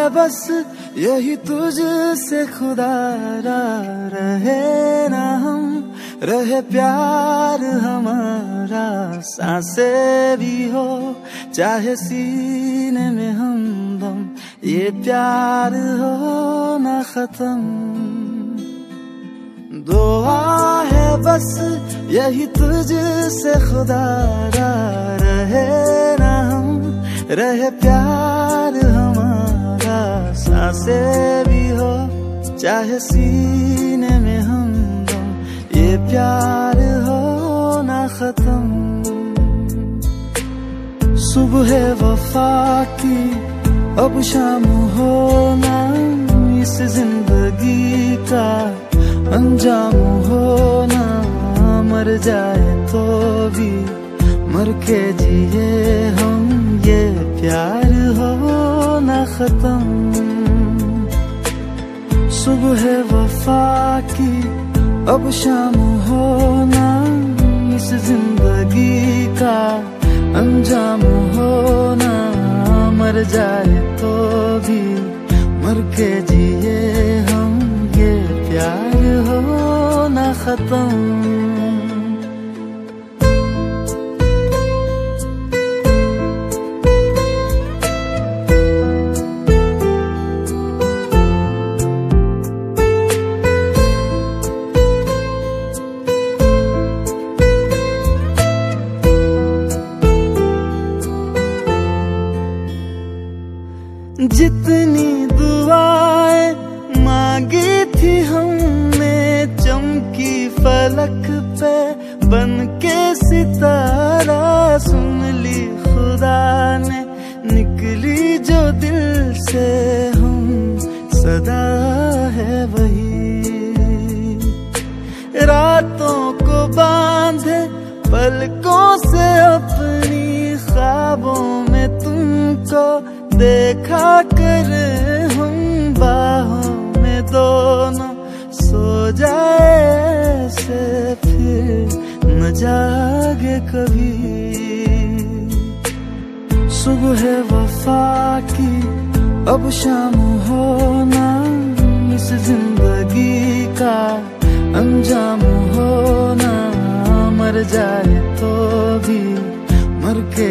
है बस यही तुझ से खुदा रहे ना हम, रहे प्यार हमारा, सांसे भी हो, चाहे सीने में हम दम, ये प्यार हो ना खत्म। दुआ है बस यही तुझ से खुदा रहे ना हम, रहे प्यार सांसे भी हो, चाहे सीने में हम ये प्यार हो ना खत्म। सुबह वफा की, अब शाम हो होना इस ज़िंदगी का अंजाम होना मर जाए तो भी, मर के जिए हम, ये प्यार हो। ना खत्म। सुबह वफा की, अब शाम होना इस ज़िंदगी का अंजाम होना मर जाए तो भी मर के जिए हम, ये प्यार हो ना खत्म। जितनी दुआएँ मांगी थी हमने, चमकी फलक पे बन के सितारा, सुन ली खुदा ने, निकली जो दिल से हम सदा देखा कर हम बाहों में दोनों सो जाए से फिर न जागे कभी। सुबह वफा की, अब शाम होना, इस ज़िंदगी का अंजाम होना। मर जाए तो भी मर के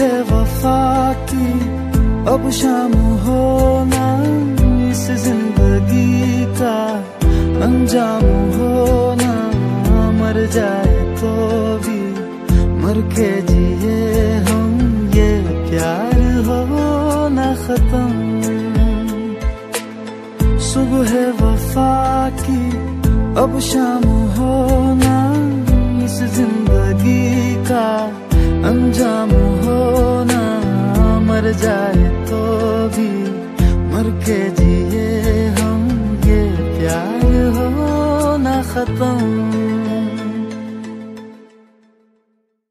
हो वफा की अब शाम होना इस ज़िंदगी का अंजाम होना मर जाए तो भी मर के जिए हम, ये प्यार हो ना खत्म। सुबह वफा की अब शाम होना इस ज़िंदगी का अंजाम होना जाए तो भी मर के जिए हम ये प्यार हो ना खत्म।